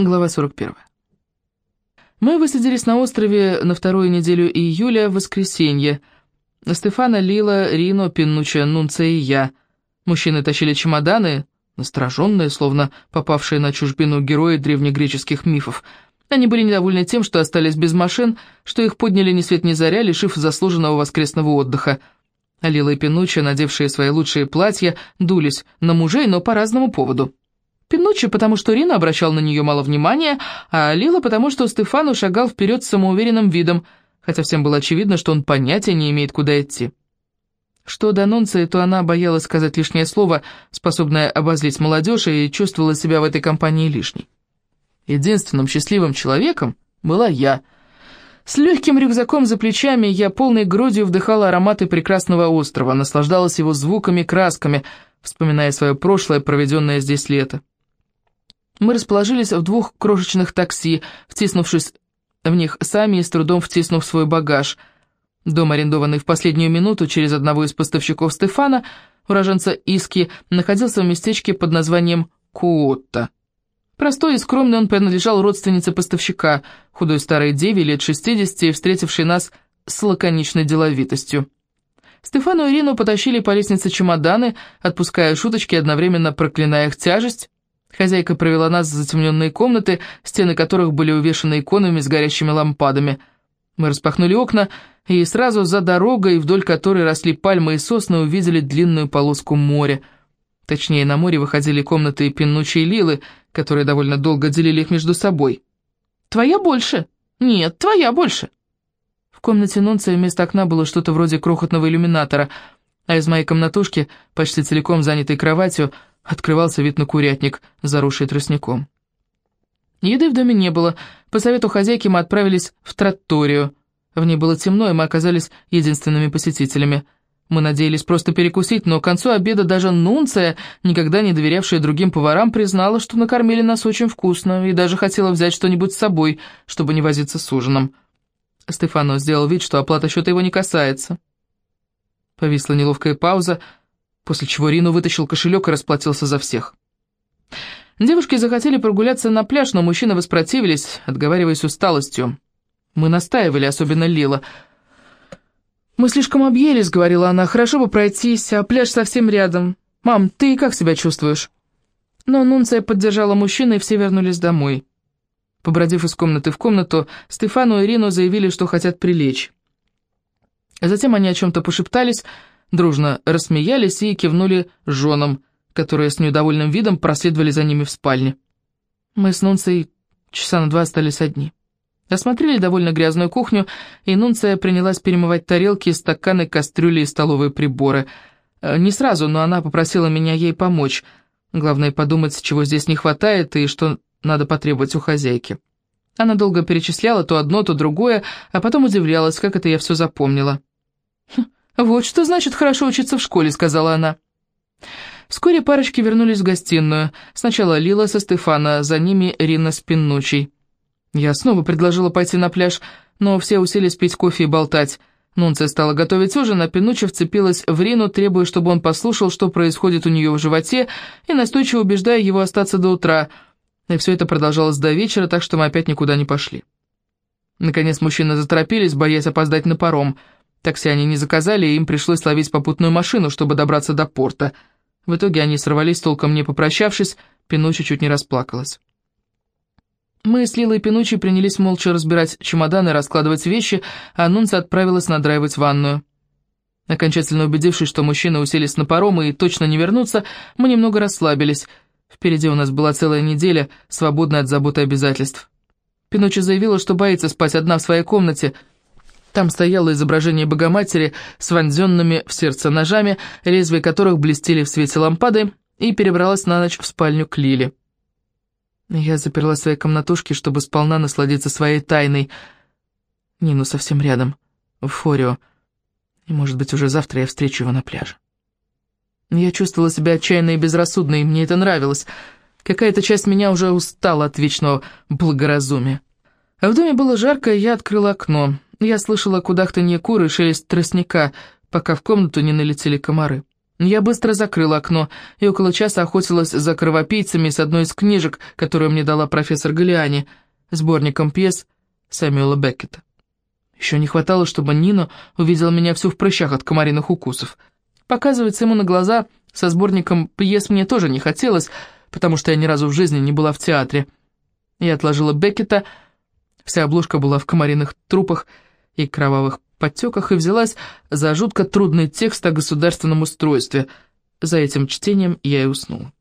Глава 41. Мы высадились на острове на вторую неделю июля в воскресенье. Стефана, Лила, Рино, Пиннуча, Нунца и я. Мужчины тащили чемоданы, настороженные, словно попавшие на чужбину герои древнегреческих мифов. Они были недовольны тем, что остались без машин, что их подняли ни свет ни заря, лишив заслуженного воскресного отдыха. Лила и Пинуччи, надевшие свои лучшие платья, дулись на мужей, но по разному поводу. Пинуччи, потому что Рина обращал на нее мало внимания, а Лила, потому что Стефану шагал вперед с самоуверенным видом, хотя всем было очевидно, что он понятия не имеет, куда идти. Что до Нонции, то она боялась сказать лишнее слово, способное обозлить молодежь, и чувствовала себя в этой компании лишней. Единственным счастливым человеком была я. С легким рюкзаком за плечами я полной грудью вдыхала ароматы прекрасного острова, наслаждалась его звуками, красками, вспоминая свое прошлое, проведенное здесь лето. Мы расположились в двух крошечных такси, втиснувшись в них сами и с трудом втиснув свой багаж. Дом, арендованный в последнюю минуту через одного из поставщиков Стефана, уроженца Иски, находился в местечке под названием Куотта. Простой и скромный он принадлежал родственнице поставщика, худой старой деве лет 60, встретившей нас с лаконичной деловитостью. Стефану и Ирину потащили по лестнице чемоданы, отпуская шуточки, одновременно проклиная их тяжесть. Хозяйка провела нас в затемненные комнаты, стены которых были увешаны иконами с горящими лампадами. Мы распахнули окна, и сразу за дорогой, вдоль которой росли пальмы и сосны, увидели длинную полоску моря. Точнее, на море выходили комнаты Пиннучи и Лилы, которые довольно долго делили их между собой. «Твоя больше?» «Нет, твоя больше». В комнате Нунция вместо окна было что-то вроде крохотного иллюминатора, а из моей комнатушки, почти целиком занятой кроватью, открывался вид на курятник, заросший тростником. Еды в доме не было. По совету хозяйки мы отправились в тратторию. В ней было темно, и мы оказались единственными посетителями. Мы надеялись просто перекусить, но к концу обеда даже Нунция, никогда не доверявшая другим поварам, признала, что накормили нас очень вкусно, и даже хотела взять что-нибудь с собой, чтобы не возиться с ужином. Стефано сделал вид, что оплата счета его не касается. Повисла неловкая пауза, после чего Рину вытащил кошелек и расплатился за всех. Девушки захотели прогуляться на пляж, но мужчины воспротивились, отговариваясь усталостью. Мы настаивали, особенно Лила. «Мы слишком объелись», — говорила она, — «хорошо бы пройтись, а пляж совсем рядом. Мам, ты как себя чувствуешь?» Но Нунция поддержала мужчину, и все вернулись домой. Побродив из комнаты в комнату, Стефану и Ирину заявили, что хотят прилечь. Затем они о чем-то пошептались, дружно рассмеялись и кивнули женам, которые с недовольным видом проследовали за ними в спальне. Мы с Нунцией часа на два остались одни. Осмотрели довольно грязную кухню, и Нунция принялась перемывать тарелки, стаканы, кастрюли и столовые приборы. Э, не сразу, но она попросила меня ей помочь. Главное подумать, чего здесь не хватает и что надо потребовать у хозяйки. Она долго перечисляла то одно, то другое, а потом удивлялась, как это я все запомнила. «Хм, «Вот что значит хорошо учиться в школе», — сказала она. Вскоре парочки вернулись в гостиную. Сначала Лила со Стефана, за ними Рина с Пиннучей. Я снова предложила пойти на пляж, но все уселись пить кофе и болтать. Нунция стала готовить ужин, а Пинуччи вцепилась в Рину, требуя, чтобы он послушал, что происходит у нее в животе, и настойчиво убеждая его остаться до утра. И все это продолжалось до вечера, так что мы опять никуда не пошли. Наконец мужчины заторопились, боясь опоздать на паром. Такси они не заказали, и им пришлось ловить попутную машину, чтобы добраться до порта. В итоге они сорвались, толком не попрощавшись, Пинуччи чуть не расплакалась. Мы с Лилой Пинуччи принялись молча разбирать чемоданы, раскладывать вещи, а Нунца отправилась надраивать ванную. Окончательно убедившись, что мужчины уселись на паром и точно не вернутся, мы немного расслабились. Впереди у нас была целая неделя, свободная от заботы и обязательств. Пинуччи заявила, что боится спать одна в своей комнате. Там стояло изображение Богоматери с вонзенными в сердце ножами, лезвия которых блестели в свете лампады, и перебралась на ночь в спальню к Лиле. Я заперла своей комнатушке, чтобы сполна насладиться своей тайной. Нину совсем рядом, в Форио. И, может быть, уже завтра я встречу его на пляже. Я чувствовала себя отчаянной и безрассудной, и мне это нравилось. Какая-то часть меня уже устала от вечного благоразумия. В доме было жарко, и я открыла окно. Я слышала кудахтанье куры и шелест тростника, пока в комнату не налетели комары. Я быстро закрыла окно и около часа охотилась за кровопийцами с одной из книжек, которую мне дала профессор Галиани, сборником пьес Сэмюэла Беккета. Еще не хватало, чтобы Нина увидела меня всю в прыщах от комариных укусов. Показываться ему на глаза со сборником пьес мне тоже не хотелось, потому что я ни разу в жизни не была в театре. Я отложила Беккета, вся обложка была в комариных трупах и кровавых подтеках, и взялась за жутко трудный текст о государственном устройстве. За этим чтением я и уснула.